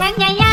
呀呀呀